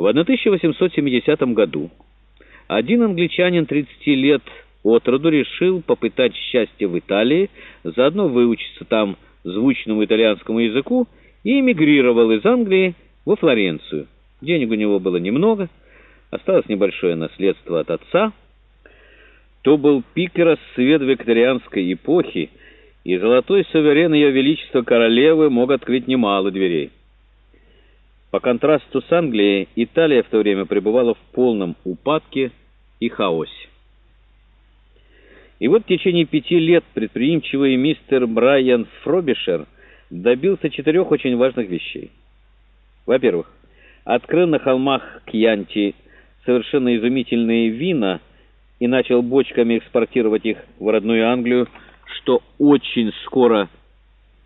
В 1870 году один англичанин 30 лет от роду решил попытать счастье в Италии, заодно выучиться там звучному итальянскому языку и эмигрировал из Англии во Флоренцию. Денег у него было немного, осталось небольшое наследство от отца. То был пик и расцвет викторианской эпохи, и золотой суверен Ее Величества Королевы мог открыть немало дверей. По контрасту с Англией, Италия в то время пребывала в полном упадке и хаосе. И вот в течение пяти лет предприимчивый мистер Брайан Фробишер добился четырех очень важных вещей. Во-первых, открыл на холмах Кьянти совершенно изумительные вина и начал бочками экспортировать их в родную Англию, что очень скоро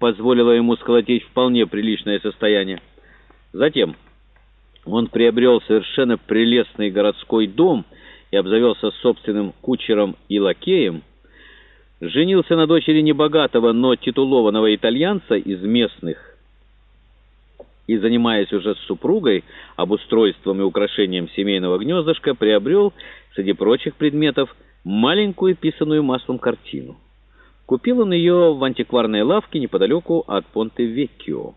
позволило ему сколотить вполне приличное состояние. Затем он приобрел совершенно прелестный городской дом и обзавелся собственным кучером и лакеем, женился на дочери небогатого, но титулованного итальянца из местных и, занимаясь уже с супругой обустройством и украшением семейного гнездышка, приобрел, среди прочих предметов, маленькую писанную маслом картину. Купил он ее в антикварной лавке неподалеку от Понте-Веккио.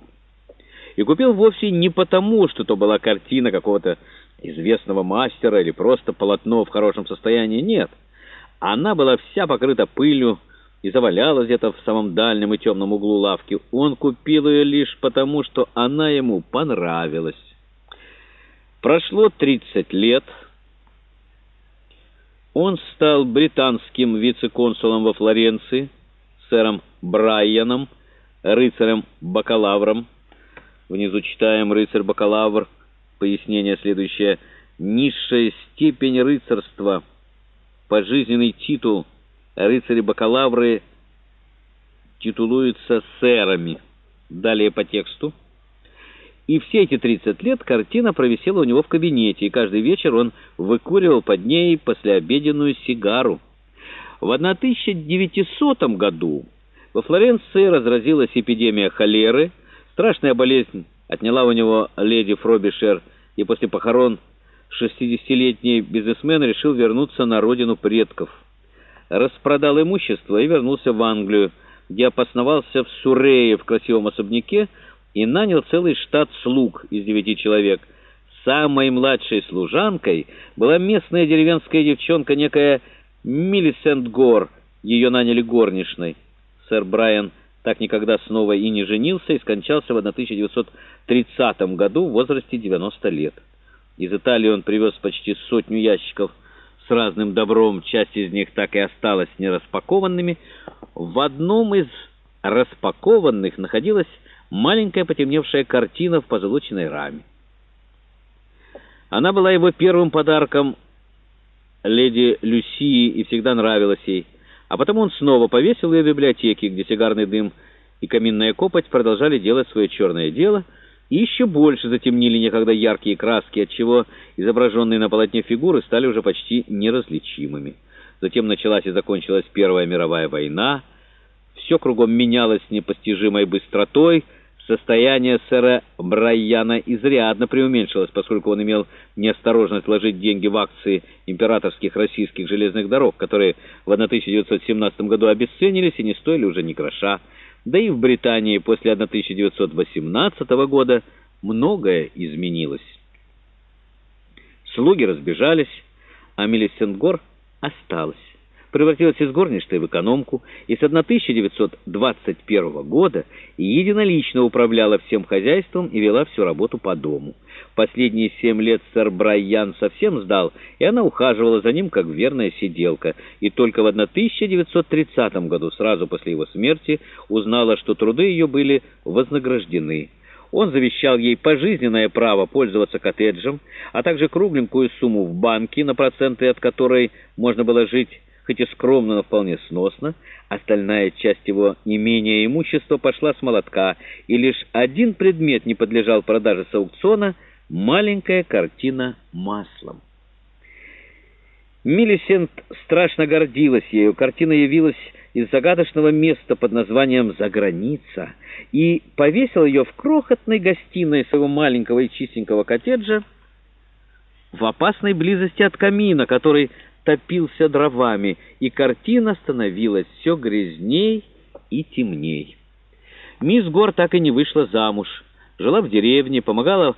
И купил вовсе не потому, что то была картина какого-то известного мастера или просто полотно в хорошем состоянии. Нет, она была вся покрыта пылью и завалялась где-то в самом дальнем и темном углу лавки. Он купил ее лишь потому, что она ему понравилась. Прошло 30 лет. Он стал британским вице-консулом во Флоренции, сэром Брайаном, рыцарем-бакалавром, Внизу читаем «Рыцарь-бакалавр». Пояснение следующее. Низшая степень рыцарства. Пожизненный титул. Рыцари-бакалавры титулуются сэрами. Далее по тексту. И все эти 30 лет картина провисела у него в кабинете, и каждый вечер он выкуривал под ней послеобеденную сигару. В 1900 году во Флоренции разразилась эпидемия холеры – Страшная болезнь отняла у него леди Фробишер, и после похорон 60-летний бизнесмен решил вернуться на родину предков. Распродал имущество и вернулся в Англию, где обосновался в Сурее в красивом особняке и нанял целый штат слуг из девяти человек. Самой младшей служанкой была местная деревенская девчонка, некая Миллисент Гор. Ее наняли горничной. Сэр Брайан так никогда снова и не женился и скончался в 1930 году в возрасте 90 лет. Из Италии он привез почти сотню ящиков с разным добром, часть из них так и осталась нераспакованными. В одном из распакованных находилась маленькая потемневшая картина в позолоченной раме. Она была его первым подарком леди Люсии и всегда нравилась ей. А потом он снова повесил ее в библиотеке, где сигарный дым и каминная копоть продолжали делать свое черное дело, и еще больше затемнили некогда яркие краски, отчего изображенные на полотне фигуры стали уже почти неразличимыми. Затем началась и закончилась Первая мировая война, все кругом менялось с непостижимой быстротой, Состояние сэра Брайана изрядно преуменьшилось, поскольку он имел неосторожность вложить деньги в акции императорских российских железных дорог, которые в 1917 году обесценились и не стоили уже ни гроша. Да и в Британии после 1918 года многое изменилось. Слуги разбежались, а Мелисенгор осталась превратилась из горничной в экономку и с 1921 года единолично управляла всем хозяйством и вела всю работу по дому. Последние семь лет сэр Брайан совсем сдал, и она ухаживала за ним как верная сиделка, и только в 1930 году, сразу после его смерти, узнала, что труды ее были вознаграждены. Он завещал ей пожизненное право пользоваться коттеджем, а также кругленькую сумму в банке, на проценты от которой можно было жить хоть и скромно, но вполне сносно, остальная часть его имения и имущества пошла с молотка, и лишь один предмет не подлежал продаже с аукциона — маленькая картина маслом. Миллисент страшно гордилась ею. Картина явилась из загадочного места под названием «Заграница» и повесил ее в крохотной гостиной своего маленького и чистенького коттеджа, в опасной близости от камина, который топился дровами, и картина становилась все грязней и темней. Мисс Гор так и не вышла замуж, жила в деревне, помогала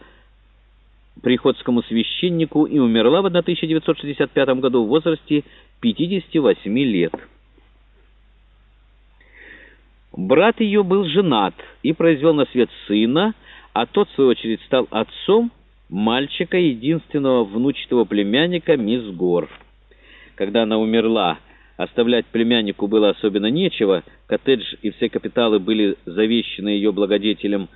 приходскому священнику и умерла в 1965 году в возрасте 58 лет. Брат ее был женат и произвел на свет сына, а тот, в свою очередь, стал отцом мальчика, единственного внучатого племянника мисс Гор. Когда она умерла, оставлять племяннику было особенно нечего, коттедж и все капиталы были завещены ее благодетелем